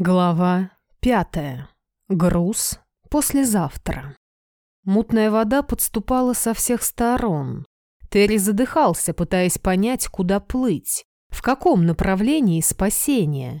Глава пятая. Груз послезавтра. Мутная вода подступала со всех сторон. Терри задыхался, пытаясь понять, куда плыть, в каком направлении спасения.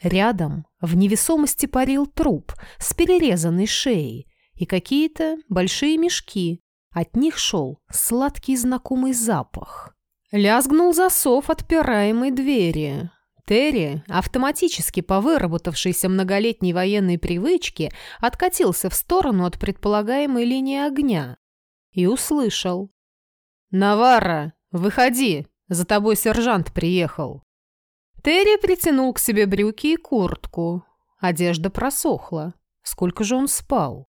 Рядом в невесомости парил труп с перерезанной шеей и какие-то большие мешки. От них шел сладкий знакомый запах. Лязгнул засов отпираемой двери. Терри, автоматически по выработавшейся многолетней военной привычке, откатился в сторону от предполагаемой линии огня и услышал. «Навара, выходи! За тобой сержант приехал!» Терри притянул к себе брюки и куртку. Одежда просохла. Сколько же он спал?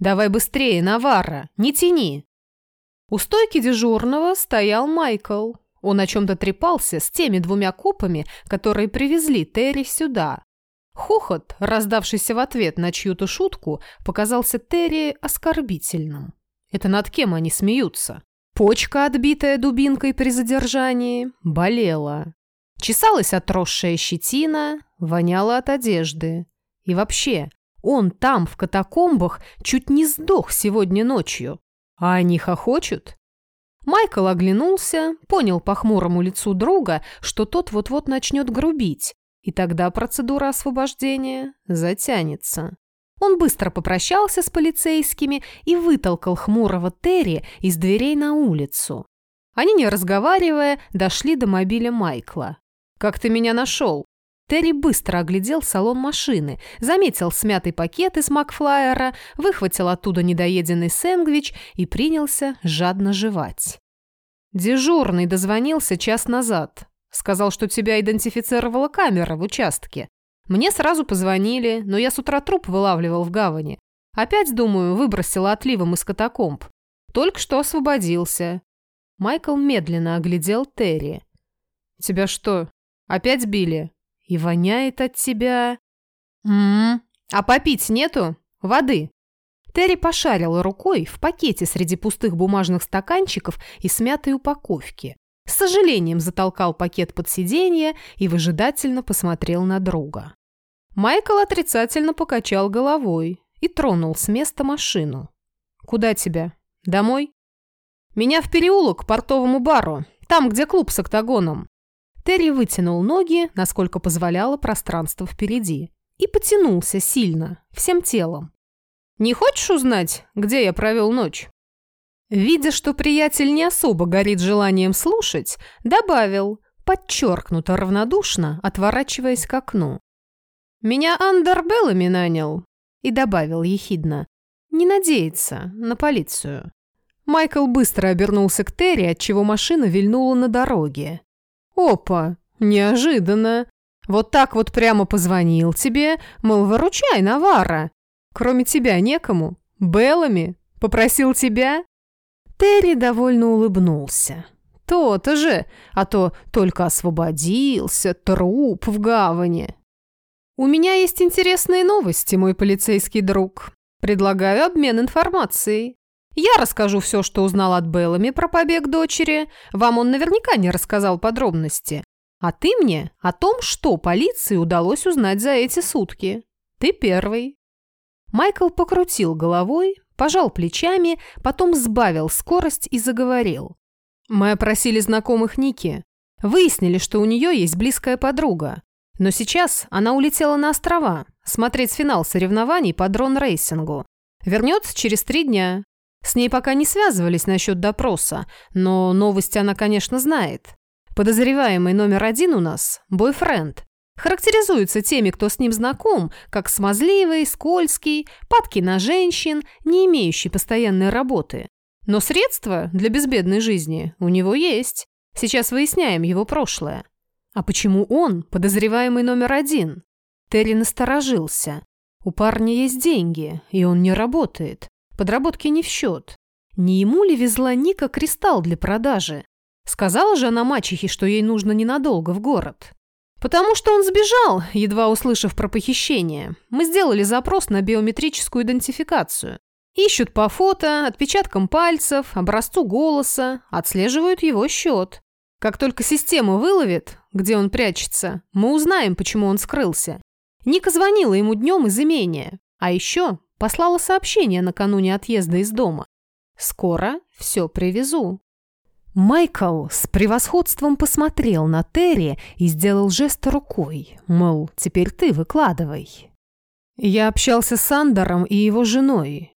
«Давай быстрее, Навара, не тяни!» У стойки дежурного стоял Майкл, он о чем-то трепался с теми двумя копами, которые привезли Терри сюда. Хохот, раздавшийся в ответ на чью-то шутку, показался Терри оскорбительным. Это над кем они смеются? Почка, отбитая дубинкой при задержании, болела. Чесалась отросшая щетина, воняла от одежды. И вообще, он там, в катакомбах, чуть не сдох сегодня ночью. А они хохочут? Майкл оглянулся, понял по хмурому лицу друга, что тот вот-вот начнет грубить, и тогда процедура освобождения затянется. Он быстро попрощался с полицейскими и вытолкал хмурого Терри из дверей на улицу. Они, не разговаривая, дошли до мобиля Майкла. «Как ты меня нашел?» Терри быстро оглядел салон машины, заметил смятый пакет из Макфлайера, выхватил оттуда недоеденный сэндвич и принялся жадно жевать. «Дежурный дозвонился час назад. Сказал, что тебя идентифицировала камера в участке. Мне сразу позвонили, но я с утра труп вылавливал в гавани. Опять, думаю, выбросила отливом из катакомб. Только что освободился». Майкл медленно оглядел Терри. «Тебя что, опять били?» И воняет от тебя... Ммм, а попить нету? Воды?» Терри пошарил рукой в пакете среди пустых бумажных стаканчиков и смятой упаковки. С сожалением затолкал пакет под сиденье и выжидательно посмотрел на друга. Майкл отрицательно покачал головой и тронул с места машину. «Куда тебя? Домой?» «Меня в переулок к портовому бару, там, где клуб с октагоном. Терри вытянул ноги, насколько позволяло пространство впереди, и потянулся сильно, всем телом. «Не хочешь узнать, где я провел ночь?» Видя, что приятель не особо горит желанием слушать, добавил, подчеркнуто равнодушно, отворачиваясь к окну. «Меня Андер Беллами нанял», и добавил ехидно. «Не надеется на полицию». Майкл быстро обернулся к Терри, отчего машина вильнула на дороге. «Опа, неожиданно. Вот так вот прямо позвонил тебе, мол, выручай, Навара. Кроме тебя некому. Беллами? Попросил тебя?» Терри довольно улыбнулся. «То-то же, а то только освободился, труп в гавани». «У меня есть интересные новости, мой полицейский друг. Предлагаю обмен информацией. Я расскажу все, что узнал от Беллами про побег дочери. Вам он наверняка не рассказал подробности. А ты мне о том, что полиции удалось узнать за эти сутки. Ты первый». Майкл покрутил головой, пожал плечами, потом сбавил скорость и заговорил. «Мы опросили знакомых Ники. Выяснили, что у нее есть близкая подруга. Но сейчас она улетела на острова смотреть финал соревнований по дрон-рейсингу. Вернется через три дня. С ней пока не связывались насчет допроса, но новости она, конечно, знает. Подозреваемый номер один у нас – бойфренд. Характеризуется теми, кто с ним знаком, как смазливый, скользкий, падкий на женщин, не имеющий постоянной работы. Но средства для безбедной жизни у него есть. Сейчас выясняем его прошлое. А почему он подозреваемый номер один? Терри насторожился. У парня есть деньги, и он не работает. Подработки не в счет. Не ему ли везла Ника кристалл для продажи? Сказала же она мачехе, что ей нужно ненадолго в город. Потому что он сбежал, едва услышав про похищение. Мы сделали запрос на биометрическую идентификацию. Ищут по фото, отпечаткам пальцев, образцу голоса, отслеживают его счет. Как только система выловит, где он прячется, мы узнаем, почему он скрылся. Ника звонила ему днем из имения, а еще послала сообщение накануне отъезда из дома. «Скоро все привезу». Майкл с превосходством посмотрел на Терри и сделал жест рукой, мол, теперь ты выкладывай. Я общался с Андером и его женой.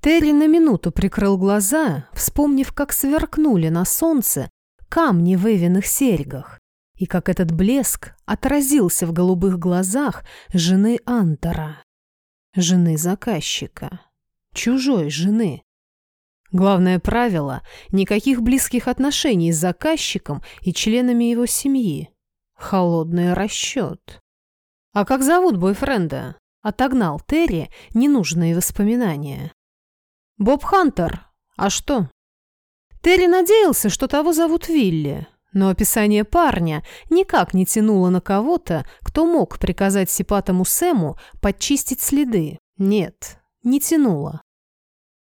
Терри на минуту прикрыл глаза, вспомнив, как сверкнули на солнце камни в Эвиных серьгах, и как этот блеск отразился в голубых глазах жены Антора, жены заказчика, чужой жены. Главное правило – никаких близких отношений с заказчиком и членами его семьи. Холодный расчет. «А как зовут бойфренда?» – отогнал Терри ненужные воспоминания. «Боб Хантер. А что?» Терри надеялся, что того зовут Вилли, но описание парня никак не тянуло на кого-то, кто мог приказать сипатому Сэму подчистить следы. Нет, не тянуло.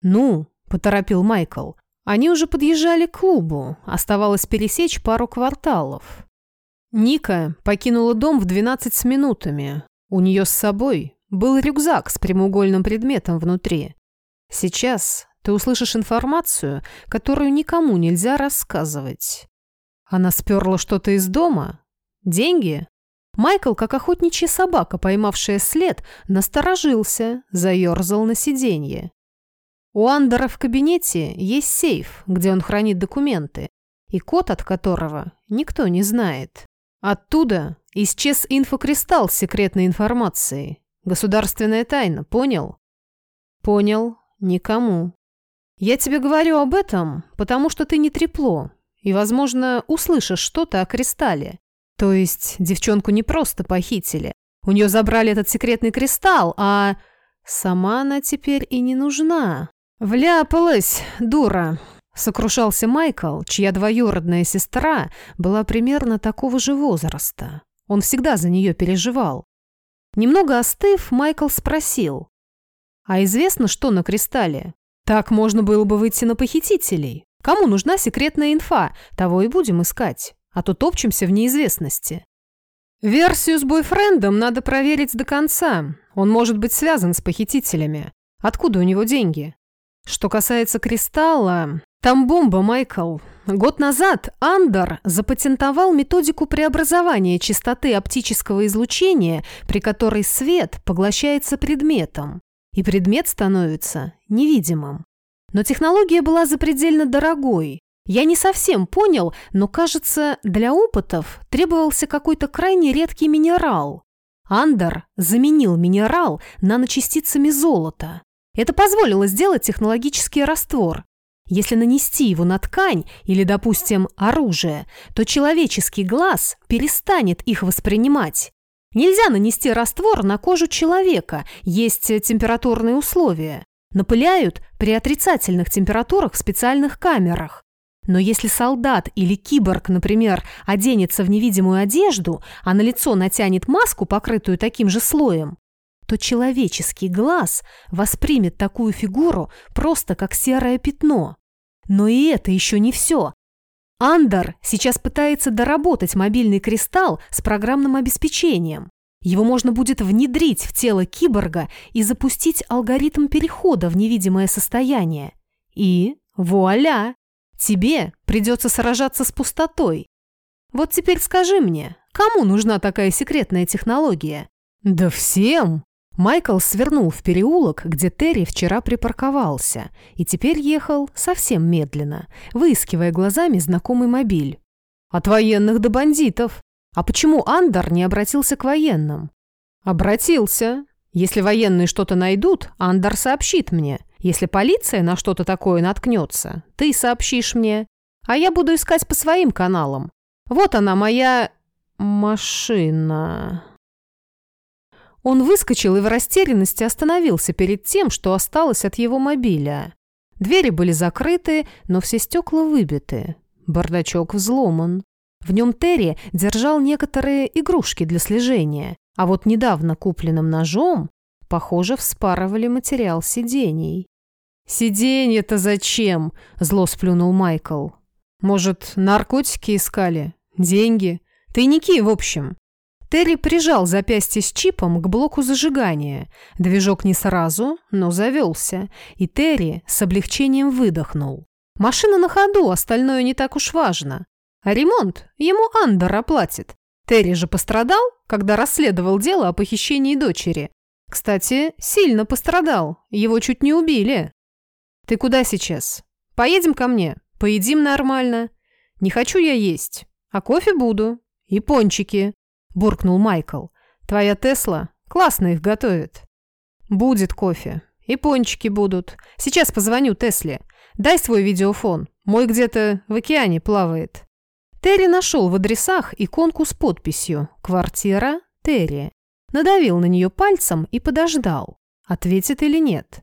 «Ну», — поторопил Майкл, — они уже подъезжали к клубу, оставалось пересечь пару кварталов. Ника покинула дом в 12 с минутами. У нее с собой был рюкзак с прямоугольным предметом внутри. Сейчас ты услышишь информацию, которую никому нельзя рассказывать. Она сперла что-то из дома? Деньги? Майкл, как охотничья собака, поймавшая след, насторожился, заерзал на сиденье. У Андера в кабинете есть сейф, где он хранит документы, и код от которого никто не знает. Оттуда исчез инфокристалл с секретной информацией. Государственная тайна, понял? Понял. Никому. Я тебе говорю об этом, потому что ты не трепло, и, возможно, услышишь что-то о кристалле. То есть девчонку не просто похитили. У нее забрали этот секретный кристалл, а сама она теперь и не нужна. Вляпалась, дура. Сокрушался Майкл, чья двоюродная сестра была примерно такого же возраста. Он всегда за нее переживал. Немного остыв, Майкл спросил. «А известно, что на кристалле? Так можно было бы выйти на похитителей. Кому нужна секретная инфа, того и будем искать, а то топчемся в неизвестности. Версию с бойфрендом надо проверить до конца. Он может быть связан с похитителями. Откуда у него деньги? Что касается кристалла, там бомба, Майкл. Год назад Андер запатентовал методику преобразования частоты оптического излучения, при которой свет поглощается предметом, и предмет становится невидимым. Но технология была запредельно дорогой. Я не совсем понял, но, кажется, для опытов требовался какой-то крайне редкий минерал. Андер заменил минерал наночастицами золота. Это позволило сделать технологический раствор. Если нанести его на ткань или, допустим, оружие, то человеческий глаз перестанет их воспринимать. Нельзя нанести раствор на кожу человека, есть температурные условия. Напыляют при отрицательных температурах в специальных камерах. Но если солдат или киборг, например, оденется в невидимую одежду, а на лицо натянет маску, покрытую таким же слоем, то человеческий глаз воспримет такую фигуру просто как серое пятно. Но и это еще не все. Андер сейчас пытается доработать мобильный кристалл с программным обеспечением. Его можно будет внедрить в тело киборга и запустить алгоритм перехода в невидимое состояние. И вуаля! Тебе придется сражаться с пустотой. Вот теперь скажи мне, кому нужна такая секретная технология? Да всем! Майкл свернул в переулок, где Терри вчера припарковался, и теперь ехал совсем медленно, выискивая глазами знакомый мобиль. От военных до бандитов. А почему Андер не обратился к военным? Обратился. Если военные что-то найдут, Андер сообщит мне. Если полиция на что-то такое наткнется, ты сообщишь мне. А я буду искать по своим каналам. Вот она, моя... машина. Он выскочил и в растерянности остановился перед тем, что осталось от его мобиля. Двери были закрыты, но все стекла выбиты. Бардачок взломан. В нем Терри держал некоторые игрушки для слежения, а вот недавно купленным ножом, похоже, вспарывали материал сидений. «Сиденье-то зачем?» – зло сплюнул Майкл. «Может, наркотики искали? Деньги? Тайники, в общем». Терри прижал запястье с чипом к блоку зажигания. Движок не сразу, но завелся, и Терри с облегчением выдохнул. Машина на ходу, остальное не так уж важно. А ремонт ему Андер оплатит. Терри же пострадал, когда расследовал дело о похищении дочери. Кстати, сильно пострадал, его чуть не убили. Ты куда сейчас? Поедем ко мне, поедим нормально. Не хочу я есть, а кофе буду. И пончики буркнул Майкл. «Твоя Тесла классно их готовит». «Будет кофе. И пончики будут. Сейчас позвоню Тесле. Дай свой видеофон. Мой где-то в океане плавает». Терри нашел в адресах иконку с подписью «Квартира Терри». Надавил на нее пальцем и подождал, ответит или нет.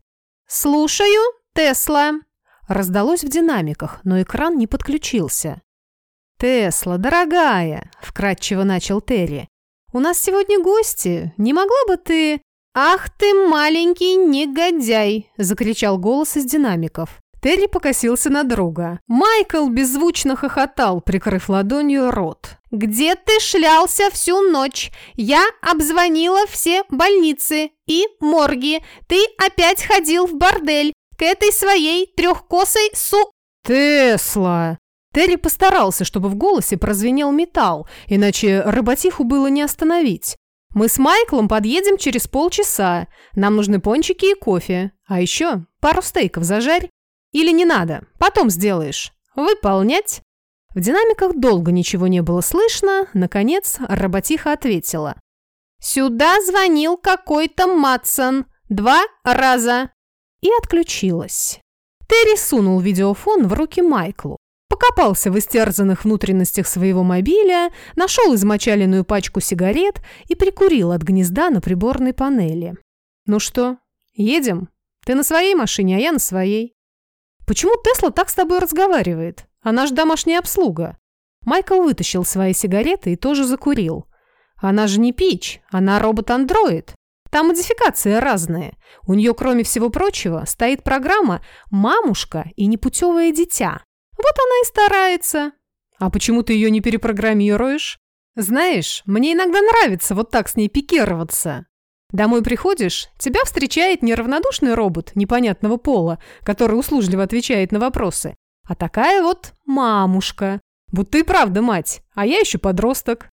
«Слушаю, Тесла!» Раздалось в динамиках, но экран не подключился. «Тесла, дорогая!» – вкратчиво начал Терри. «У нас сегодня гости. Не могла бы ты...» «Ах ты, маленький негодяй!» – закричал голос из динамиков. Терри покосился на друга. Майкл беззвучно хохотал, прикрыв ладонью рот. «Где ты шлялся всю ночь? Я обзвонила все больницы и морги. Ты опять ходил в бордель к этой своей трехкосой су...» «Тесла!» Терри постарался, чтобы в голосе прозвенел металл, иначе работиху было не остановить. «Мы с Майклом подъедем через полчаса. Нам нужны пончики и кофе. А еще пару стейков зажарь. Или не надо, потом сделаешь. Выполнять?» В динамиках долго ничего не было слышно. Наконец, работиха ответила. «Сюда звонил какой-то Матсон. Два раза». И отключилась. Терри сунул видеофон в руки Майклу. Покопался в истерзанных внутренностях своего мобиля, нашел измочаленную пачку сигарет и прикурил от гнезда на приборной панели. «Ну что, едем? Ты на своей машине, а я на своей». «Почему Тесла так с тобой разговаривает? Она же домашняя обслуга». Майкл вытащил свои сигареты и тоже закурил. «Она же не пич, она робот-андроид. Там модификации разные. У нее, кроме всего прочего, стоит программа «Мамушка и непутевое дитя». Вот она и старается. А почему ты ее не перепрограммируешь? Знаешь, мне иногда нравится вот так с ней пикироваться. Домой приходишь, тебя встречает не равнодушный робот непонятного пола, который услужливо отвечает на вопросы, а такая вот мамушка. Будто и правда мать, а я еще подросток.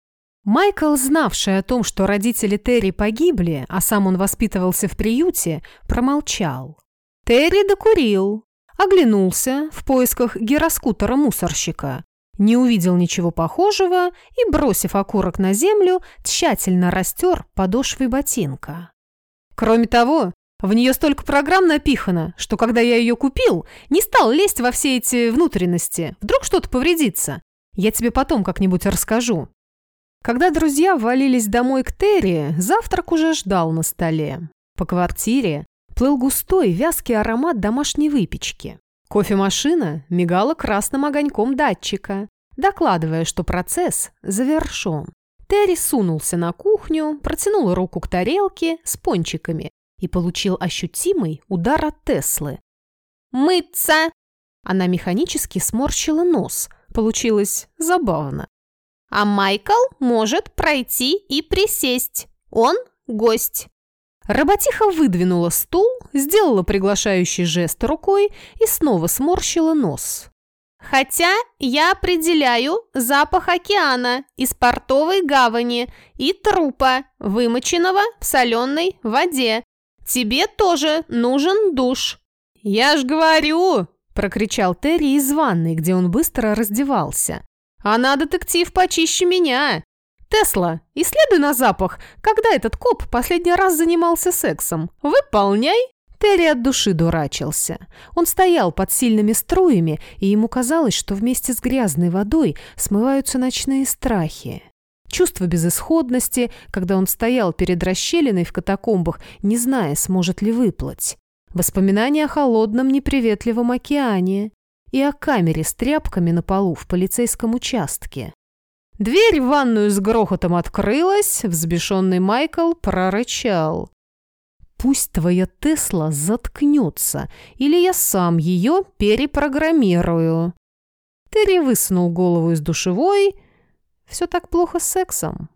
Майкл, знавший о том, что родители Терри погибли, а сам он воспитывался в приюте, промолчал. Терри докурил, оглянулся в поисках гироскутера-мусорщика, не увидел ничего похожего и, бросив окурок на землю, тщательно растер подошвой ботинка. Кроме того, в нее столько программ напихано, что когда я ее купил, не стал лезть во все эти внутренности. Вдруг что-то повредится. Я тебе потом как-нибудь расскажу. Когда друзья валились домой к Терри, завтрак уже ждал на столе. По квартире плыл густой, вязкий аромат домашней выпечки. Кофемашина мигала красным огоньком датчика, докладывая, что процесс завершен. Терри сунулся на кухню, протянул руку к тарелке с пончиками и получил ощутимый удар от Теслы. «Мыться!» Она механически сморщила нос. Получилось забавно. «А Майкл может пройти и присесть. Он гость». Работиха выдвинула стул, сделала приглашающий жест рукой и снова сморщила нос. «Хотя я определяю запах океана из портовой гавани и трупа, вымоченного в соленой воде. Тебе тоже нужен душ». «Я ж говорю!» – прокричал Терри из ванной, где он быстро раздевался. «Она детектив почище меня!» «Тесла, исследуй на запах, когда этот коп последний раз занимался сексом. Выполняй!» Терри от души дурачился. Он стоял под сильными струями, и ему казалось, что вместе с грязной водой смываются ночные страхи. Чувство безысходности, когда он стоял перед расщелиной в катакомбах, не зная, сможет ли выплыть. Воспоминания о холодном неприветливом океане и о камере с тряпками на полу в полицейском участке. Дверь в ванную с грохотом открылась, взбешенный Майкл прорычал. «Пусть твоя Тесла заткнется, или я сам ее перепрограммирую». Терри высунул голову из душевой. «Все так плохо с сексом.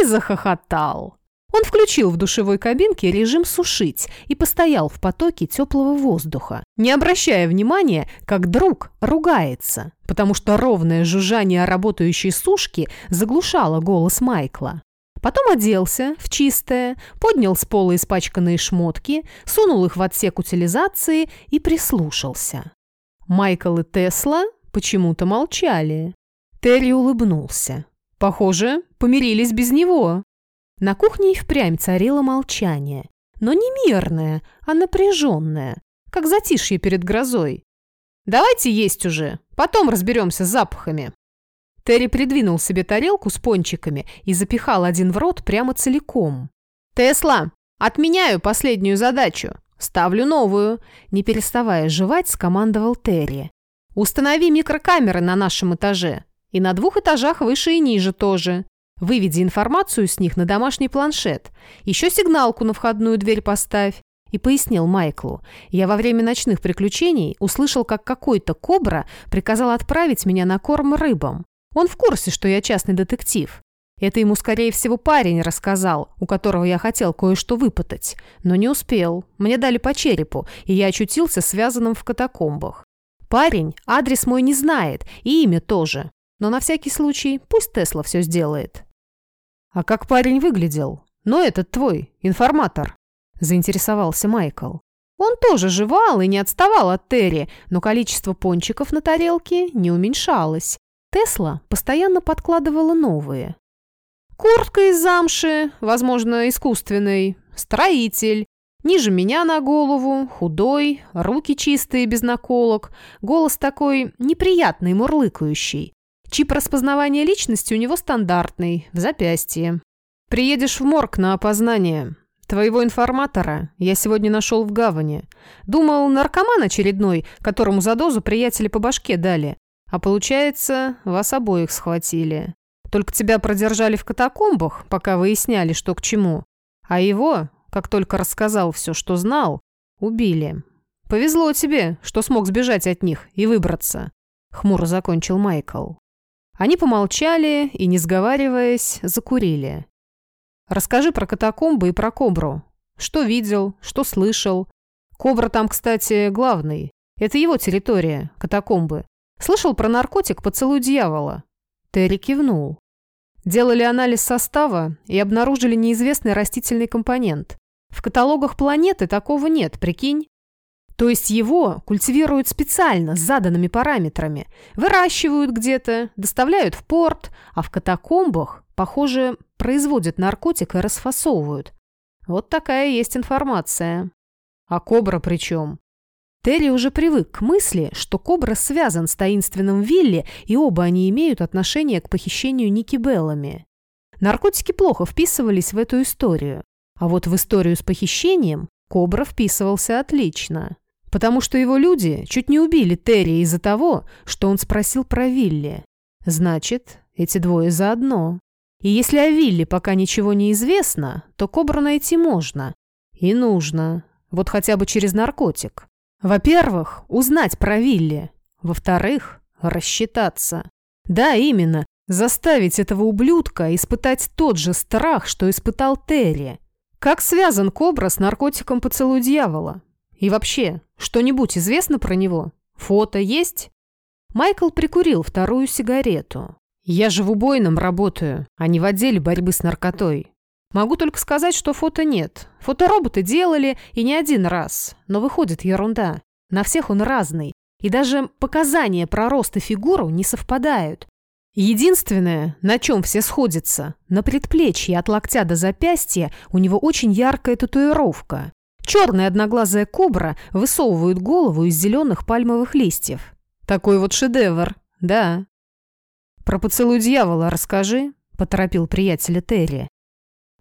и захохотал. Он включил в душевой кабинке режим «сушить» и постоял в потоке теплого воздуха, не обращая внимания, как друг ругается, потому что ровное жужжание работающей сушки заглушало голос Майкла. Потом оделся в чистое, поднял с пола испачканные шмотки, сунул их в отсек утилизации и прислушался. Майкл и Тесла почему-то молчали. Терри улыбнулся. Похоже, помирились без него. На кухне и впрямь царило молчание. Но не мирное, а напряженное, как затишье перед грозой. «Давайте есть уже, потом разберемся с запахами». Терри придвинул себе тарелку с пончиками и запихал один в рот прямо целиком. «Тесла, отменяю последнюю задачу. Ставлю новую», – не переставая жевать, скомандовал Терри. «Установи микрокамеры на нашем этаже. И на двух этажах выше и ниже тоже. Выведи информацию с них на домашний планшет. Еще сигналку на входную дверь поставь. И пояснил Майклу. Я во время ночных приключений услышал, как какой-то кобра приказал отправить меня на корм рыбам. Он в курсе, что я частный детектив. Это ему, скорее всего, парень рассказал, у которого я хотел кое-что выпытать. Но не успел. Мне дали по черепу, и я очутился связанным в катакомбах. Парень адрес мой не знает, и имя тоже. Но на всякий случай пусть Тесла все сделает. «А как парень выглядел? Ну, этот твой, информатор», – заинтересовался Майкл. Он тоже жевал и не отставал от Терри, но количество пончиков на тарелке не уменьшалось. Тесла постоянно подкладывала новые. Куртка из замши, возможно, искусственной, строитель, ниже меня на голову, худой, руки чистые, без наколок, голос такой неприятный, мурлыкающий. Чип распознавания личности у него стандартный, в запястье. Приедешь в морг на опознание. Твоего информатора я сегодня нашел в гавани. Думал, наркоман очередной, которому за дозу приятели по башке дали. А получается, вас обоих схватили. Только тебя продержали в катакомбах, пока выясняли, что к чему. А его, как только рассказал все, что знал, убили. Повезло тебе, что смог сбежать от них и выбраться. Хмуро закончил Майкл. Они помолчали и, не сговариваясь, закурили. «Расскажи про катакомбы и про Кобру. Что видел, что слышал. Кобра там, кстати, главный. Это его территория, катакомбы. Слышал про наркотик «Поцелуй дьявола»?» Терри кивнул. Делали анализ состава и обнаружили неизвестный растительный компонент. В каталогах планеты такого нет, прикинь? То есть его культивируют специально, с заданными параметрами. Выращивают где-то, доставляют в порт, а в катакомбах, похоже, производят наркотик и расфасовывают. Вот такая есть информация. А Кобра при чем? Терри уже привык к мысли, что Кобра связан с таинственным Вилли, и оба они имеют отношение к похищению Ники Беллами. Наркотики плохо вписывались в эту историю. А вот в историю с похищением Кобра вписывался отлично. Потому что его люди чуть не убили Терри из-за того, что он спросил про Вилли. Значит, эти двое заодно. И если о Вилли пока ничего не известно, то Кобру найти можно. И нужно. Вот хотя бы через наркотик. Во-первых, узнать про Вилли. Во-вторых, рассчитаться. Да, именно, заставить этого ублюдка испытать тот же страх, что испытал Терри. Как связан Кобра с наркотиком поцелуй дьявола? И вообще, что-нибудь известно про него? Фото есть?» Майкл прикурил вторую сигарету. «Я же в убойном работаю, а не в отделе борьбы с наркотой. Могу только сказать, что фото нет. Фотороботы делали и не один раз. Но выходит ерунда. На всех он разный. И даже показания про рост и фигуру не совпадают. Единственное, на чем все сходятся, на предплечье от локтя до запястья у него очень яркая татуировка. Черная одноглазая кобра высовывает голову из зеленых пальмовых листьев. Такой вот шедевр, да. «Про поцелуй дьявола расскажи», – поторопил приятеля Терри.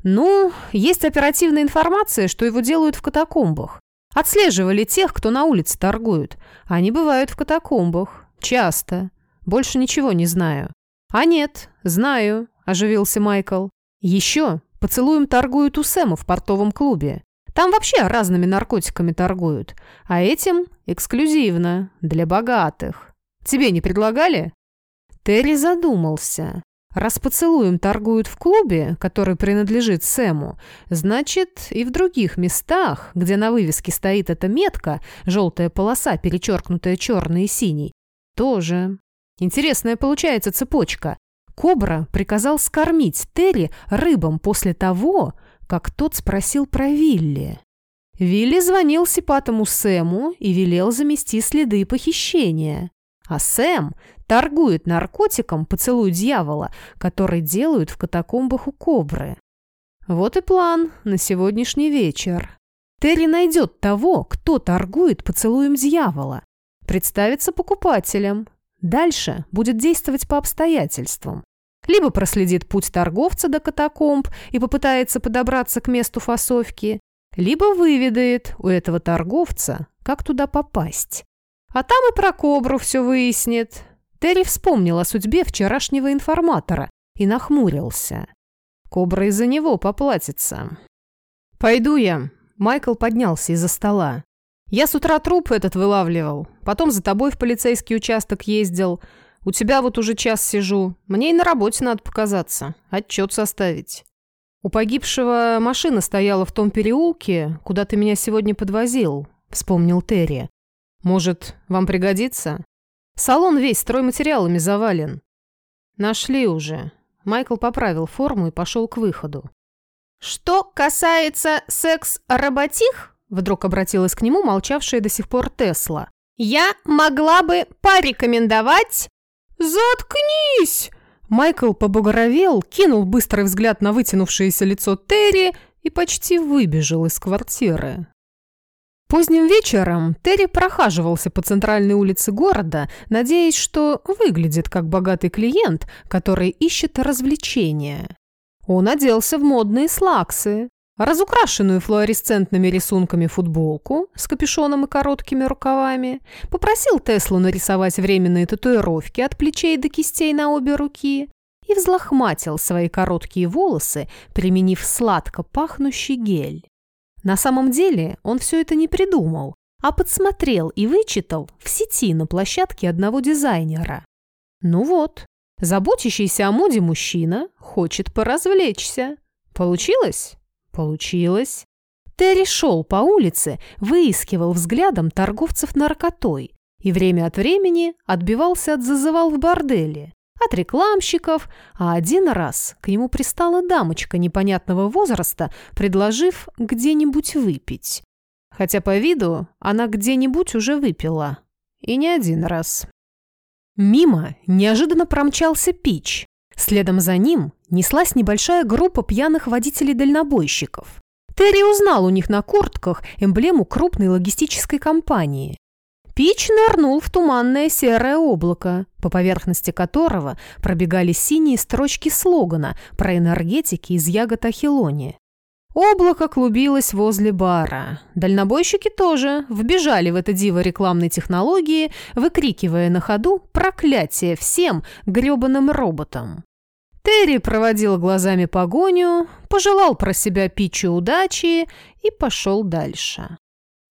«Ну, есть оперативная информация, что его делают в катакомбах. Отслеживали тех, кто на улице торгуют. Они бывают в катакомбах. Часто. Больше ничего не знаю». «А нет, знаю», – оживился Майкл. «Еще поцелуем торгуют у Сэма в портовом клубе. Там вообще разными наркотиками торгуют. А этим эксклюзивно, для богатых. Тебе не предлагали?» Терри задумался. Раз поцелуем торгуют в клубе, который принадлежит Сэму, значит, и в других местах, где на вывеске стоит эта метка, желтая полоса, перечеркнутая черной и синей, тоже. Интересная получается цепочка. Кобра приказал скормить Терри рыбам после того, как тот спросил про Вилли. Вилли звонил сипатому Сэму и велел замести следы похищения. А Сэм торгует наркотиком «Поцелуй дьявола», который делают в катакомбах у Кобры. Вот и план на сегодняшний вечер. Терри найдет того, кто торгует поцелуем дьявола, представится покупателем. Дальше будет действовать по обстоятельствам. Либо проследит путь торговца до катакомб и попытается подобраться к месту фасовки, либо выведает у этого торговца, как туда попасть. А там и про кобру все выяснит. Терри вспомнил о судьбе вчерашнего информатора и нахмурился. Кобра из-за него поплатится. «Пойду я». Майкл поднялся из-за стола. «Я с утра труп этот вылавливал, потом за тобой в полицейский участок ездил. У тебя вот уже час сижу. Мне и на работе надо показаться, отчет составить». «У погибшего машина стояла в том переулке, куда ты меня сегодня подвозил», — вспомнил Терри. Может, вам пригодится? Салон весь стройматериалами завален. Нашли уже. Майкл поправил форму и пошел к выходу. Что касается секс-работих, вдруг обратилась к нему молчавшая до сих пор Тесла. Я могла бы порекомендовать... Заткнись! Майкл побагровел, кинул быстрый взгляд на вытянувшееся лицо Терри и почти выбежал из квартиры. Поздним вечером Терри прохаживался по центральной улице города, надеясь, что выглядит как богатый клиент, который ищет развлечения. Он оделся в модные слаксы, разукрашенную флуоресцентными рисунками футболку с капюшоном и короткими рукавами, попросил Теслу нарисовать временные татуировки от плечей до кистей на обе руки и взлохматил свои короткие волосы, применив сладко пахнущий гель. На самом деле он все это не придумал, а подсмотрел и вычитал в сети на площадке одного дизайнера. Ну вот, заботящийся о моде мужчина хочет поразвлечься. Получилось? Получилось. Терри шел по улице, выискивал взглядом торговцев наркотой и время от времени отбивался от зазывал в борделе от рекламщиков, а один раз к нему пристала дамочка непонятного возраста, предложив где-нибудь выпить. Хотя по виду она где-нибудь уже выпила. И не один раз. Мимо неожиданно промчался Пич. Следом за ним неслась небольшая группа пьяных водителей-дальнобойщиков. Терри узнал у них на куртках эмблему крупной логистической компании. Пич нырнул в туманное серое облако, по поверхности которого пробегали синие строчки слогана про энергетики из ягод Ахилони. Облако клубилось возле бара. Дальнобойщики тоже вбежали в это диво рекламной технологии, выкрикивая на ходу проклятие всем грёбаным роботам. Терри проводил глазами погоню, пожелал про себя Питчу удачи и пошел дальше.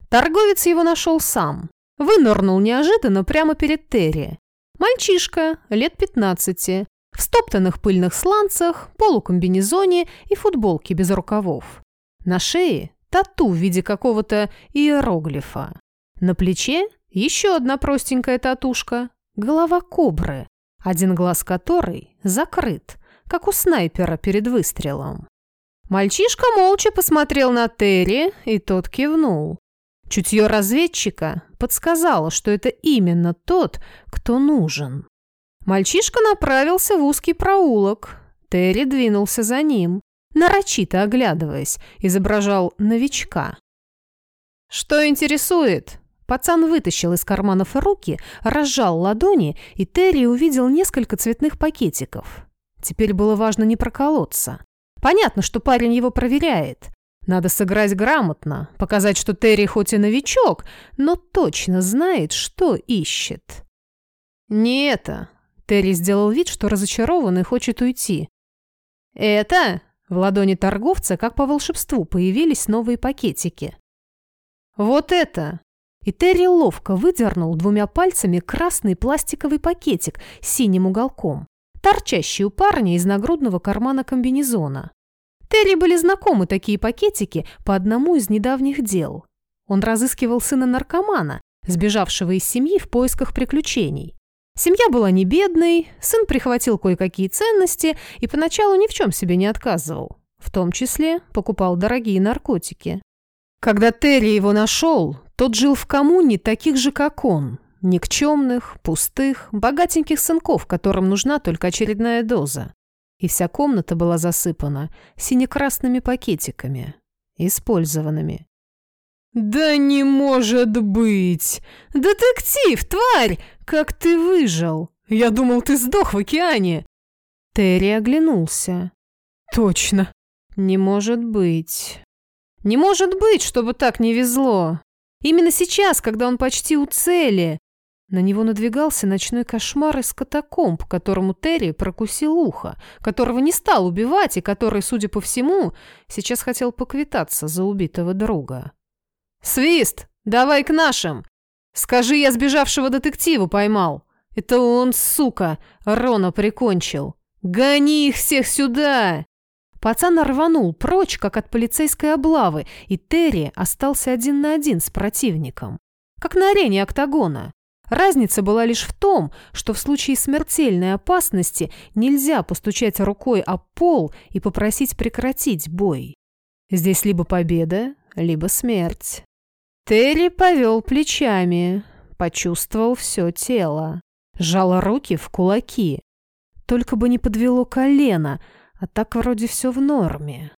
Торговец его нашел сам. Вынырнул неожиданно прямо перед Терри. Мальчишка, лет 15, в стоптанных пыльных сланцах, полукомбинезоне и футболке без рукавов. На шее тату в виде какого-то иероглифа. На плече еще одна простенькая татушка – голова кобры, один глаз которой закрыт, как у снайпера перед выстрелом. Мальчишка молча посмотрел на Терри, и тот кивнул. Чутье разведчика подсказало, что это именно тот, кто нужен. Мальчишка направился в узкий проулок. Терри двинулся за ним, нарочито оглядываясь, изображал новичка. «Что интересует?» Пацан вытащил из карманов руки, разжал ладони, и Терри увидел несколько цветных пакетиков. Теперь было важно не проколоться. Понятно, что парень его проверяет. Надо сыграть грамотно, показать, что Терри хоть и новичок, но точно знает, что ищет. «Не это!» Терри сделал вид, что разочарован и хочет уйти. «Это?» В ладони торговца, как по волшебству, появились новые пакетики. «Вот это!» И Терри ловко выдернул двумя пальцами красный пластиковый пакетик с синим уголком. Торчащий у парня из нагрудного кармана комбинезона. Терри были знакомы такие пакетики по одному из недавних дел. Он разыскивал сына наркомана, сбежавшего из семьи в поисках приключений. Семья была не бедной, сын прихватил кое-какие ценности и поначалу ни в чем себе не отказывал. В том числе покупал дорогие наркотики. Когда Терри его нашел, тот жил в коммуне таких же, как он. Никчемных, пустых, богатеньких сынков, которым нужна только очередная доза. И вся комната была засыпана синекрасными пакетиками, использованными. «Да не может быть! Детектив, тварь! Как ты выжил? Я думал, ты сдох в океане!» Терри оглянулся. «Точно! Не может быть! Не может быть, чтобы так не везло! Именно сейчас, когда он почти у цели!» На него надвигался ночной кошмар из катакомб, которому Терри прокусил ухо, которого не стал убивать и который, судя по всему, сейчас хотел поквитаться за убитого друга. «Свист, давай к нашим! Скажи, я сбежавшего детектива поймал. Это он, сука, Рона прикончил. Гони их всех сюда!» Пацан рванул прочь, как от полицейской облавы, и Терри остался один на один с противником. Как на арене октагона. Разница была лишь в том, что в случае смертельной опасности нельзя постучать рукой о пол и попросить прекратить бой. Здесь либо победа, либо смерть. Терри повел плечами, почувствовал все тело, сжал руки в кулаки. Только бы не подвело колено, а так вроде все в норме.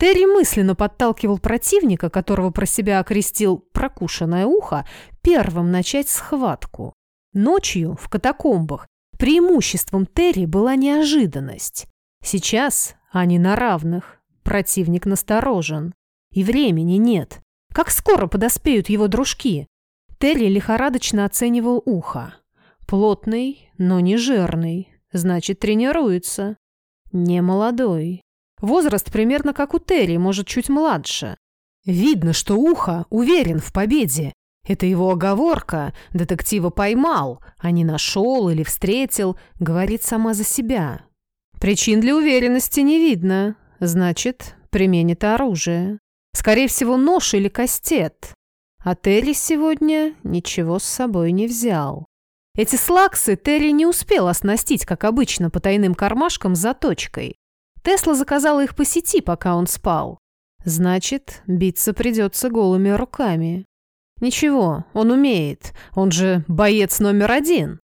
Терри мысленно подталкивал противника, которого про себя окрестил «прокушенное ухо», первым начать схватку. Ночью в катакомбах преимуществом Терри была неожиданность. Сейчас они на равных, противник насторожен. И времени нет. Как скоро подоспеют его дружки? Терри лихорадочно оценивал ухо. Плотный, но не жирный. Значит, тренируется. Не молодой. Возраст примерно как у Терри, может, чуть младше. Видно, что ухо уверен в победе. Это его оговорка. Детектива поймал, а не нашел или встретил, говорит сама за себя. Причин для уверенности не видно. Значит, применит оружие. Скорее всего, нож или кастет. А Терри сегодня ничего с собой не взял. Эти слаксы Терри не успел оснастить, как обычно, по тайным кармашкам заточкой. Тесла заказала их по сети, пока он спал. Значит, биться придется голыми руками. Ничего, он умеет. Он же боец номер один.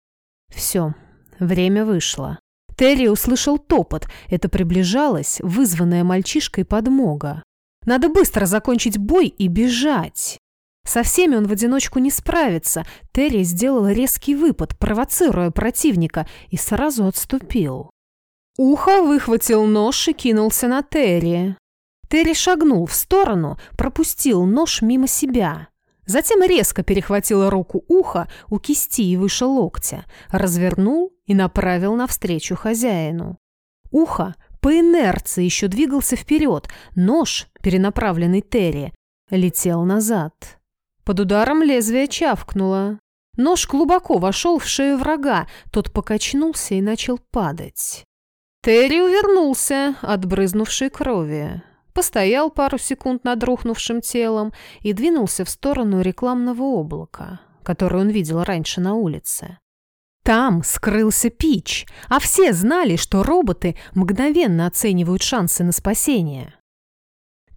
Все, время вышло. Терри услышал топот. Это приближалось, вызванное мальчишкой подмога. Надо быстро закончить бой и бежать. Со всеми он в одиночку не справится. Терри сделал резкий выпад, провоцируя противника, и сразу отступил. Ухо выхватил нож и кинулся на Терри. Терри шагнул в сторону, пропустил нож мимо себя. Затем резко перехватил руку уха у кисти и выше локтя, развернул и направил навстречу хозяину. Ухо по инерции еще двигался вперед, нож, перенаправленный Терри, летел назад. Под ударом лезвие чавкнуло. Нож глубоко вошел в шею врага, тот покачнулся и начал падать. Терри увернулся от брызнувшей крови, постоял пару секунд над рухнувшим телом и двинулся в сторону рекламного облака, которое он видел раньше на улице. Там скрылся Пич, а все знали, что роботы мгновенно оценивают шансы на спасение.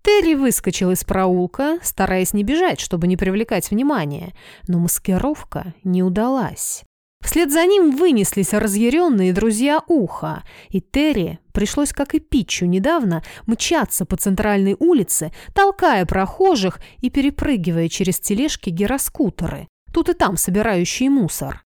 Терри выскочил из проулка, стараясь не бежать, чтобы не привлекать внимания, но маскировка не удалась. Вслед за ним вынеслись разъяренные друзья Уха, и Терри пришлось, как и Питчу недавно, мчаться по центральной улице, толкая прохожих и перепрыгивая через тележки гироскутеры, тут и там собирающие мусор.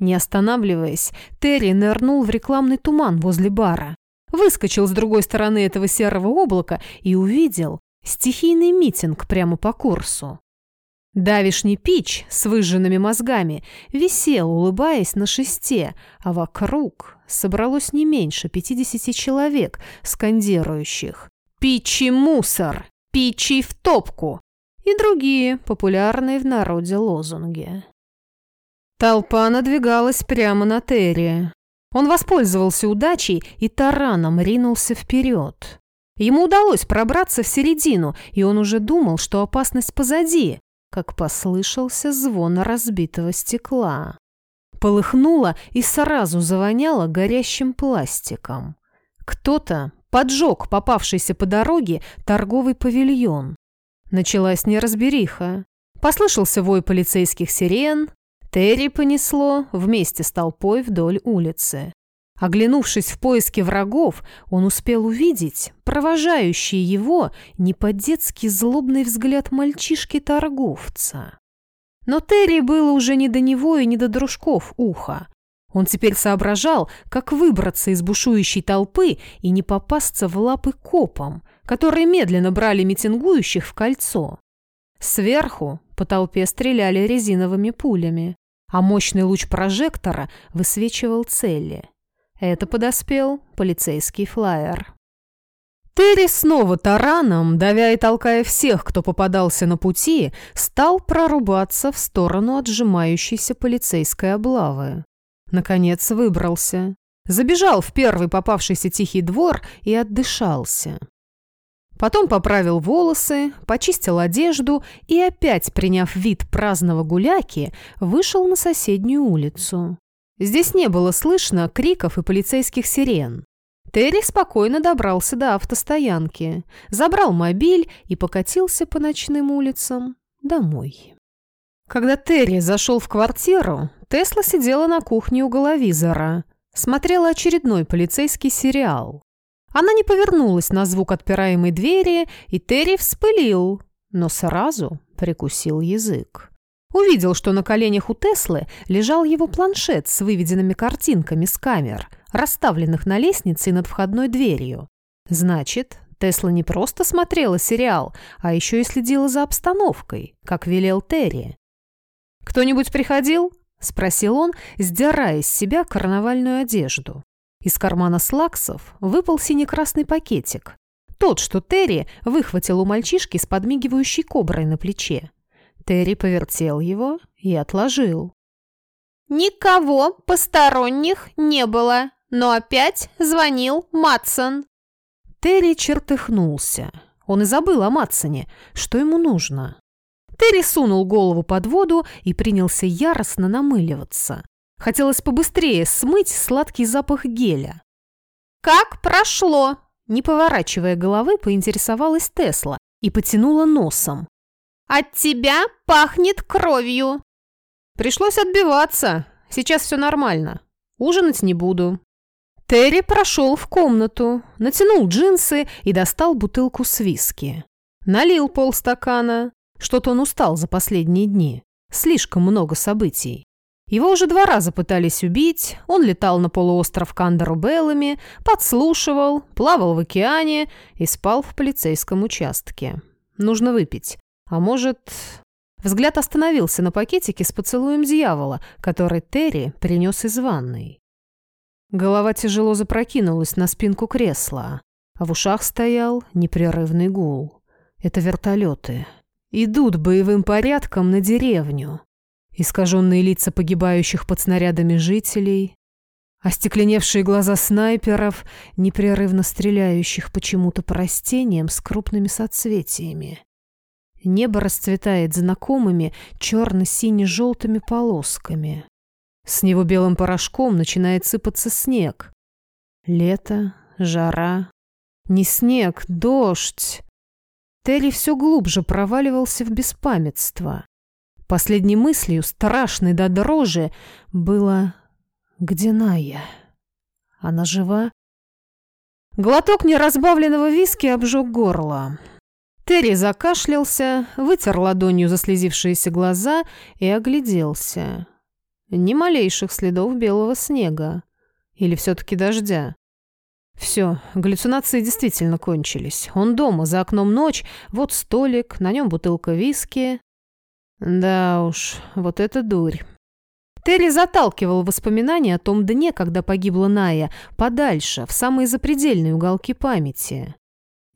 Не останавливаясь, Терри нырнул в рекламный туман возле бара. Выскочил с другой стороны этого серого облака и увидел стихийный митинг прямо по курсу. Давишний пич с выжженными мозгами висел, улыбаясь на шесте, а вокруг собралось не меньше пятидесяти человек, скандирующих «Пичи мусор! Пичи в топку!» и другие популярные в народе лозунги. Толпа надвигалась прямо на Терри. Он воспользовался удачей и тараном ринулся вперед. Ему удалось пробраться в середину, и он уже думал, что опасность позади, как послышался звон разбитого стекла. Полыхнуло и сразу завоняло горящим пластиком. Кто-то поджег попавшийся по дороге торговый павильон. Началась неразбериха. Послышался вой полицейских сирен. Терри понесло вместе с толпой вдоль улицы. Оглянувшись в поиске врагов, он успел увидеть провожающий его не по-детски злобный взгляд мальчишки-торговца. Но Терри было уже не до него и не до дружков уха. Он теперь соображал, как выбраться из бушующей толпы и не попасться в лапы копам, которые медленно брали митингующих в кольцо. Сверху по толпе стреляли резиновыми пулями, а мощный луч прожектора высвечивал цели. Это подоспел полицейский флайер. Терри снова тараном, давя и толкая всех, кто попадался на пути, стал прорубаться в сторону отжимающейся полицейской облавы. Наконец выбрался. Забежал в первый попавшийся тихий двор и отдышался. Потом поправил волосы, почистил одежду и опять, приняв вид праздного гуляки, вышел на соседнюю улицу. Здесь не было слышно криков и полицейских сирен. Терри спокойно добрался до автостоянки, забрал мобиль и покатился по ночным улицам домой. Когда Терри зашел в квартиру, Тесла сидела на кухне у головизора, смотрела очередной полицейский сериал. Она не повернулась на звук отпираемой двери, и Терри вспылил, но сразу прикусил язык. Увидел, что на коленях у Теслы лежал его планшет с выведенными картинками с камер, расставленных на лестнице и над входной дверью. Значит, Тесла не просто смотрела сериал, а еще и следила за обстановкой, как велел Терри. «Кто-нибудь приходил?» – спросил он, сдирая с себя карнавальную одежду. Из кармана слаксов выпал сине-красный пакетик. Тот, что Терри выхватил у мальчишки с подмигивающей коброй на плече. Терри повертел его и отложил. «Никого посторонних не было, но опять звонил Матсон». Терри чертыхнулся. Он и забыл о Матсоне, что ему нужно. Терри сунул голову под воду и принялся яростно намыливаться. Хотелось побыстрее смыть сладкий запах геля. «Как прошло?» Не поворачивая головы, поинтересовалась Тесла и потянула носом. От тебя пахнет кровью. Пришлось отбиваться. Сейчас все нормально. Ужинать не буду. Терри прошел в комнату, натянул джинсы и достал бутылку с виски. Налил полстакана. Что-то он устал за последние дни. Слишком много событий. Его уже два раза пытались убить, он летал на полуостров Кандеру-Беллами, подслушивал, плавал в океане и спал в полицейском участке. Нужно выпить. А может... Взгляд остановился на пакетике с поцелуем дьявола, который Терри принес из ванной. Голова тяжело запрокинулась на спинку кресла, а в ушах стоял непрерывный гул. Это вертолеты. Идут боевым порядком на деревню. Искаженные лица погибающих под снарядами жителей, остекленевшие глаза снайперов, непрерывно стреляющих почему-то по растениям с крупными соцветиями. Небо расцветает знакомыми черно-сине-желтыми полосками. С него белым порошком начинает сыпаться снег. Лето, жара. Не снег, дождь. Терри все глубже проваливался в беспамятство. Последней мыслью, страшной до дрожи, было «Где Ная? Она жива?» Глоток неразбавленного виски обжег горло. Терри закашлялся, вытер ладонью заслезившиеся глаза и огляделся. Ни малейших следов белого снега. Или все-таки дождя. Все, галлюцинации действительно кончились. Он дома, за окном ночь, вот столик, на нем бутылка виски. Да уж, вот это дурь. Терри заталкивал воспоминания о том дне, когда погибла Ная, подальше, в самые запредельные уголки памяти.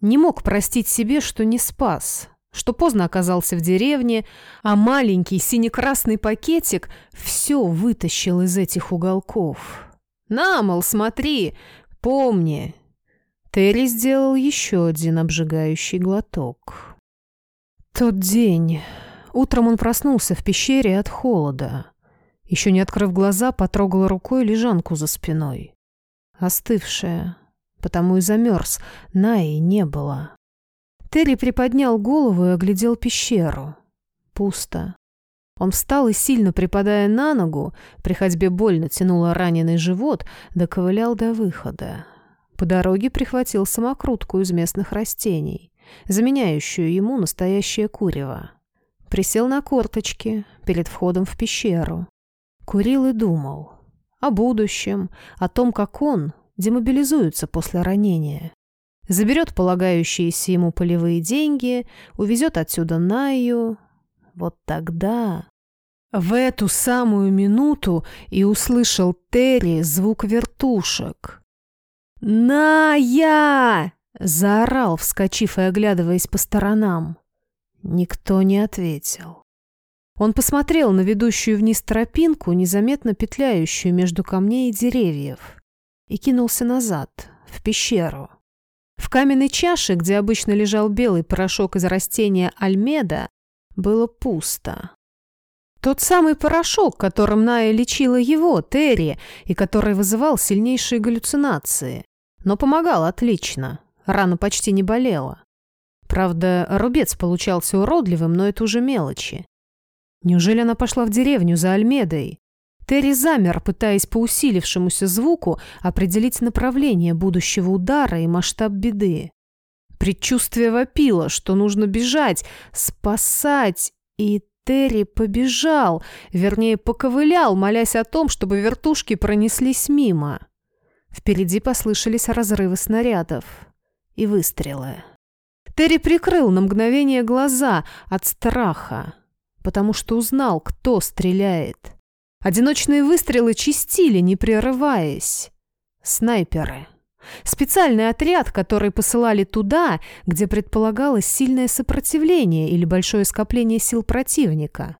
Не мог простить себе, что не спас, что поздно оказался в деревне, а маленький сине-красный пакетик все вытащил из этих уголков. На, мол, смотри, помни». Терри сделал еще один обжигающий глоток. Тот день. Утром он проснулся в пещере от холода. Еще не открыв глаза, потрогал рукой лежанку за спиной. Остывшая, потому и замерз, Наи не было. Терри приподнял голову и оглядел пещеру. Пусто. Он встал и, сильно припадая на ногу, при ходьбе больно тянуло раненый живот, доковылял до выхода. По дороге прихватил самокрутку из местных растений, заменяющую ему настоящее курево. Присел на корточки перед входом в пещеру. Курил и думал. О будущем, о том, как он демобилизуется после ранения. Заберет полагающиеся ему полевые деньги, увезет отсюда Найю. Вот тогда... В эту самую минуту и услышал Терри звук вертушек. «Ная!» — заорал, вскочив и оглядываясь по сторонам. Никто не ответил. Он посмотрел на ведущую вниз тропинку, незаметно петляющую между камней и деревьев, и кинулся назад, в пещеру. В каменной чаше, где обычно лежал белый порошок из растения альмеда, было пусто. Тот самый порошок, которым Ная лечила его, Терри, и который вызывал сильнейшие галлюцинации. Но помогал отлично. Рана почти не болела. Правда, рубец получался уродливым, но это уже мелочи. Неужели она пошла в деревню за Альмедой? Терри замер, пытаясь по усилившемуся звуку определить направление будущего удара и масштаб беды. Предчувствие вопило, что нужно бежать, спасать, и Терри побежал, вернее, поковылял, молясь о том, чтобы вертушки пронеслись мимо. Впереди послышались разрывы снарядов и выстрелы. Терри прикрыл на мгновение глаза от страха потому что узнал, кто стреляет. Одиночные выстрелы чистили, не прерываясь. Снайперы. Специальный отряд, который посылали туда, где предполагалось сильное сопротивление или большое скопление сил противника.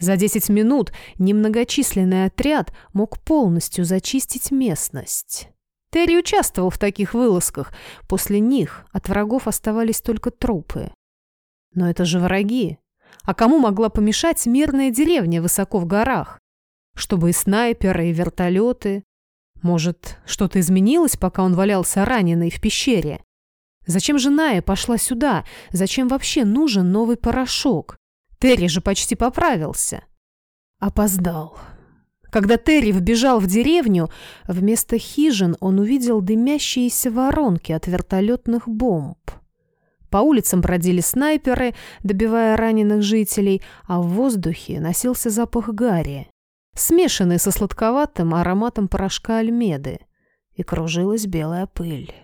За 10 минут немногочисленный отряд мог полностью зачистить местность. Терри участвовал в таких вылазках. После них от врагов оставались только трупы. Но это же враги. А кому могла помешать мирная деревня высоко в горах? Чтобы и снайперы, и вертолеты. Может, что-то изменилось, пока он валялся раненый в пещере? Зачем же Ная пошла сюда? Зачем вообще нужен новый порошок? Терри же почти поправился. Опоздал. Когда Терри вбежал в деревню, вместо хижин он увидел дымящиеся воронки от вертолетных бомб. По улицам бродили снайперы, добивая раненых жителей, а в воздухе носился запах гари, смешанный со сладковатым ароматом порошка альмеды, и кружилась белая пыль.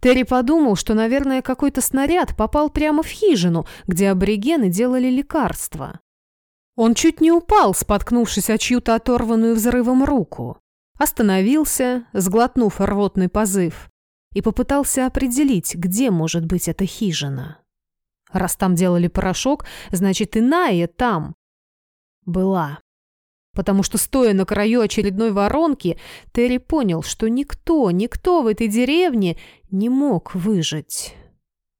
Терри подумал, что, наверное, какой-то снаряд попал прямо в хижину, где аборигены делали лекарства. Он чуть не упал, споткнувшись о чью-то оторванную взрывом руку. Остановился, сглотнув рвотный позыв, и попытался определить, где может быть эта хижина. Раз там делали порошок, значит и Ная там была. Потому что, стоя на краю очередной воронки, Терри понял, что никто, никто в этой деревне не мог выжить.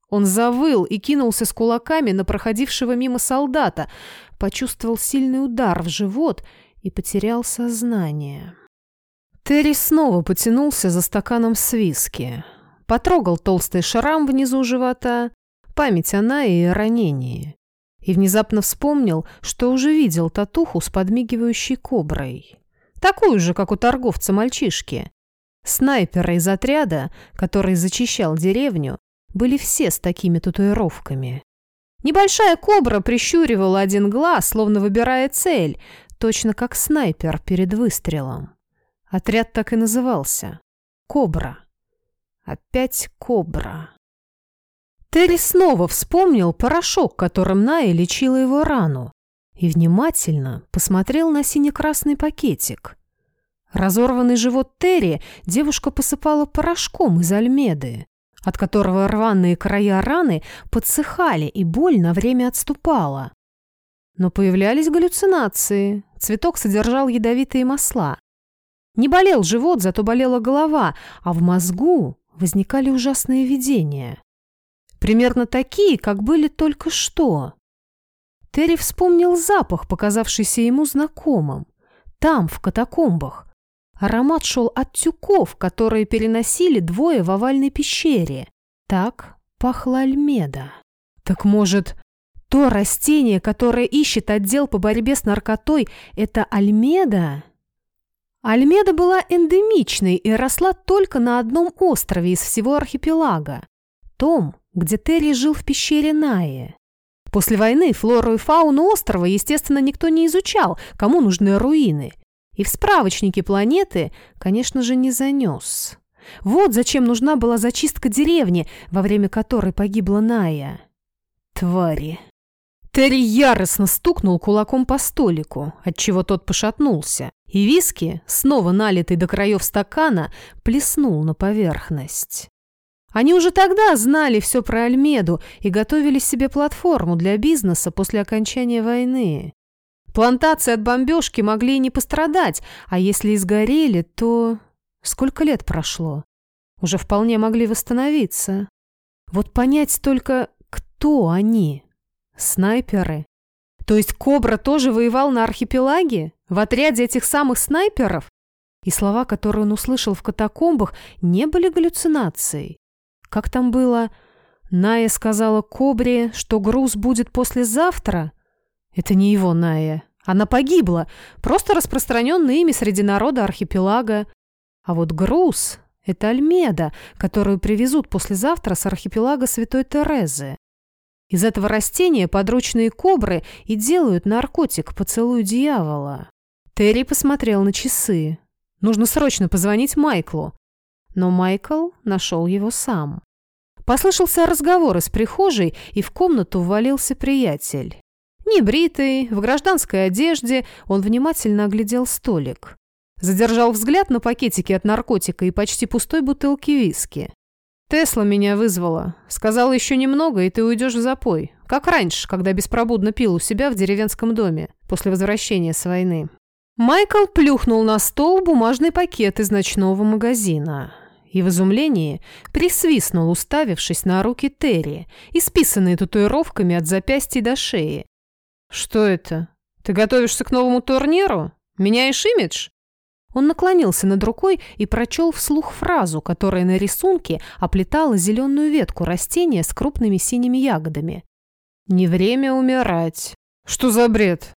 Он завыл и кинулся с кулаками на проходившего мимо солдата, почувствовал сильный удар в живот и потерял сознание. Терри снова потянулся за стаканом с виски. Потрогал толстый шрам внизу живота, память о и ранении. И внезапно вспомнил, что уже видел татуху с подмигивающей коброй. Такую же, как у торговца мальчишки. Снайперы из отряда, который зачищал деревню, были все с такими татуировками. Небольшая кобра прищуривала один глаз, словно выбирая цель, точно как снайпер перед выстрелом. Отряд так и назывался. «Кобра». Опять «Кобра». Терри снова вспомнил порошок, которым Ная лечила его рану, и внимательно посмотрел на сине-красный пакетик. Разорванный живот Терри девушка посыпала порошком из альмеды, от которого рваные края раны подсыхали и боль на время отступала. Но появлялись галлюцинации. Цветок содержал ядовитые масла. Не болел живот, зато болела голова, а в мозгу возникали ужасные видения. Примерно такие, как были только что. Терри вспомнил запах, показавшийся ему знакомым. Там, в катакомбах. Аромат шел от тюков, которые переносили двое в овальной пещере. Так пахла Альмеда. Так может, то растение, которое ищет отдел по борьбе с наркотой, это Альмеда? Альмеда была эндемичной и росла только на одном острове из всего архипелага. Том, где Терри жил в пещере Найе. После войны флору и фауну острова, естественно, никто не изучал, кому нужны руины. И в справочнике планеты, конечно же, не занес. Вот зачем нужна была зачистка деревни, во время которой погибла Ная. Твари. Терри яростно стукнул кулаком по столику, отчего тот пошатнулся, и виски, снова налитый до краев стакана, плеснул на поверхность. Они уже тогда знали все про Альмеду и готовили себе платформу для бизнеса после окончания войны. Плантации от бомбежки могли и не пострадать, а если и сгорели, то... Сколько лет прошло? Уже вполне могли восстановиться. Вот понять только, кто они? Снайперы? То есть Кобра тоже воевал на архипелаге? В отряде этих самых снайперов? И слова, которые он услышал в катакомбах, не были галлюцинацией. Как там было? Ная сказала Кобре, что груз будет послезавтра? Это не его Ная. Она погибла. Просто распространенное имя среди народа архипелага. А вот груз — это Альмеда, которую привезут послезавтра с архипелага Святой Терезы. Из этого растения подручные кобры и делают наркотик «Поцелуй дьявола». Терри посмотрел на часы. Нужно срочно позвонить Майклу но Майкл нашел его сам. Послышался разговор из прихожей, и в комнату ввалился приятель. Небритый, в гражданской одежде, он внимательно оглядел столик. Задержал взгляд на пакетике от наркотика и почти пустой бутылки виски. «Тесла меня вызвала. Сказала еще немного, и ты уйдешь в запой. Как раньше, когда беспробудно пил у себя в деревенском доме, после возвращения с войны». Майкл плюхнул на стол бумажный пакет из ночного магазина и в изумлении присвистнул, уставившись на руки Терри, исписанные татуировками от запястья до шеи. «Что это? Ты готовишься к новому турниру? Меняешь имидж?» Он наклонился над рукой и прочел вслух фразу, которая на рисунке оплетала зеленую ветку растения с крупными синими ягодами. «Не время умирать». «Что за бред?»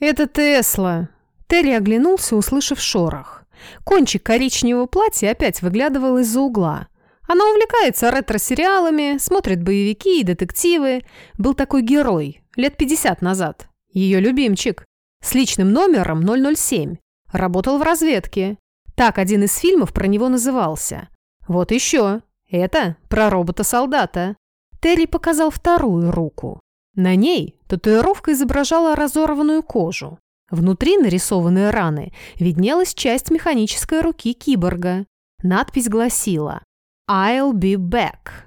«Это Тесла». Терри оглянулся, услышав шорох. Кончик коричневого платья опять выглядывал из-за угла. Она увлекается ретро-сериалами, смотрит боевики и детективы. Был такой герой, лет 50 назад. Ее любимчик. С личным номером 007. Работал в разведке. Так один из фильмов про него назывался. Вот еще. Это про робота-солдата. Терри показал вторую руку. На ней татуировка изображала разорванную кожу. Внутри нарисованные раны виднелась часть механической руки киборга. Надпись гласила «I'll be back».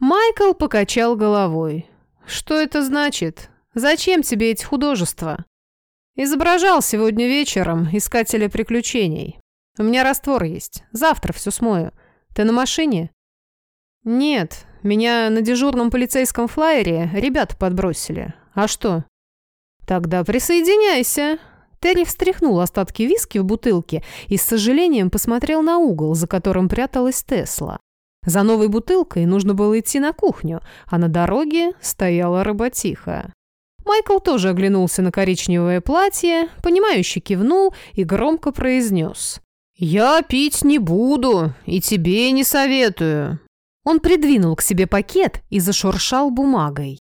Майкл покачал головой. «Что это значит? Зачем тебе эти художества?» «Изображал сегодня вечером искателя приключений. У меня раствор есть. Завтра все смою. Ты на машине?» «Нет, меня на дежурном полицейском флайере ребята подбросили. А что?» «Тогда присоединяйся!» Терри встряхнул остатки виски в бутылке и с сожалением посмотрел на угол, за которым пряталась Тесла. За новой бутылкой нужно было идти на кухню, а на дороге стояла работиха. Майкл тоже оглянулся на коричневое платье, понимающе кивнул и громко произнес. «Я пить не буду и тебе не советую». Он придвинул к себе пакет и зашуршал бумагой.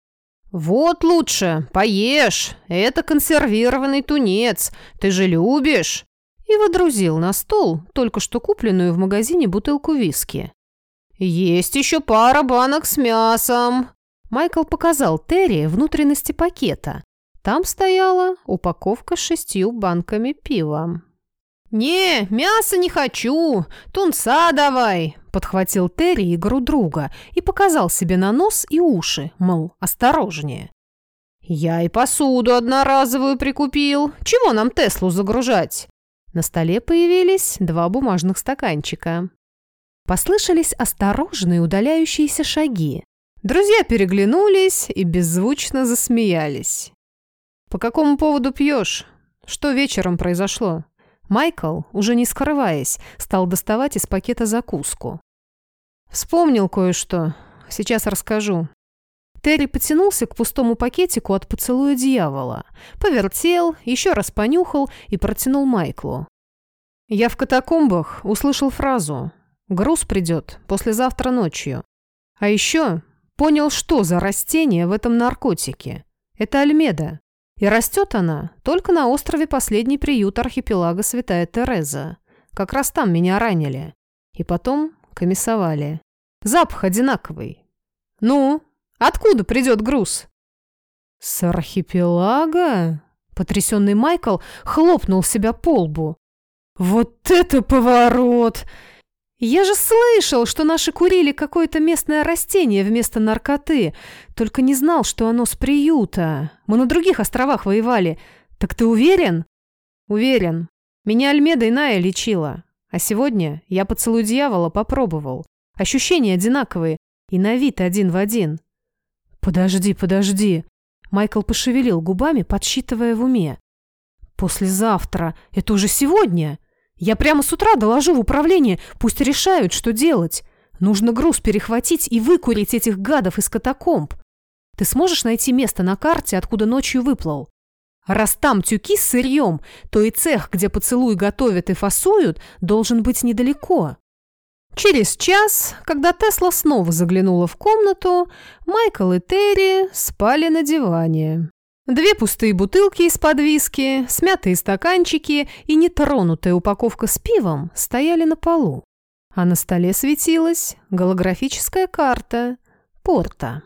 «Вот лучше, поешь. Это консервированный тунец. Ты же любишь!» И водрузил на стол только что купленную в магазине бутылку виски. «Есть еще пара банок с мясом!» Майкл показал Терри внутренности пакета. Там стояла упаковка с шестью банками пива. «Не, мясо не хочу! Тунца давай!» Подхватил Терри игру друга и показал себе на нос и уши, мол, осторожнее. «Я и посуду одноразовую прикупил. Чего нам Теслу загружать?» На столе появились два бумажных стаканчика. Послышались осторожные удаляющиеся шаги. Друзья переглянулись и беззвучно засмеялись. «По какому поводу пьешь? Что вечером произошло?» Майкл, уже не скрываясь, стал доставать из пакета закуску. «Вспомнил кое-что. Сейчас расскажу». Терри потянулся к пустому пакетику от поцелуя дьявола, повертел, еще раз понюхал и протянул Майклу. «Я в катакомбах услышал фразу «Груз придет послезавтра ночью». А еще понял, что за растение в этом наркотике. Это альмеда. И растет она только на острове последний приют архипелага Святая Тереза. Как раз там меня ранили. И потом комиссовали. Запах одинаковый. Ну, откуда придет груз? С архипелага? Потрясенный Майкл хлопнул себя по лбу. Вот это поворот! «Я же слышал, что наши курили какое-то местное растение вместо наркоты, только не знал, что оно с приюта. Мы на других островах воевали. Так ты уверен?» «Уверен. Меня Альмеда иная лечила. А сегодня я поцелуй дьявола попробовал. Ощущения одинаковые и на вид один в один». «Подожди, подожди». Майкл пошевелил губами, подсчитывая в уме. «Послезавтра. Это уже сегодня?» Я прямо с утра доложу в управление, пусть решают, что делать. Нужно груз перехватить и выкурить этих гадов из катакомб. Ты сможешь найти место на карте, откуда ночью выплыл? Раз там тюки с сырьем, то и цех, где поцелуй готовят и фасуют, должен быть недалеко. Через час, когда Тесла снова заглянула в комнату, Майкл и Терри спали на диване. Две пустые бутылки из-под виски, смятые стаканчики и нетронутая упаковка с пивом стояли на полу. А на столе светилась голографическая карта порта.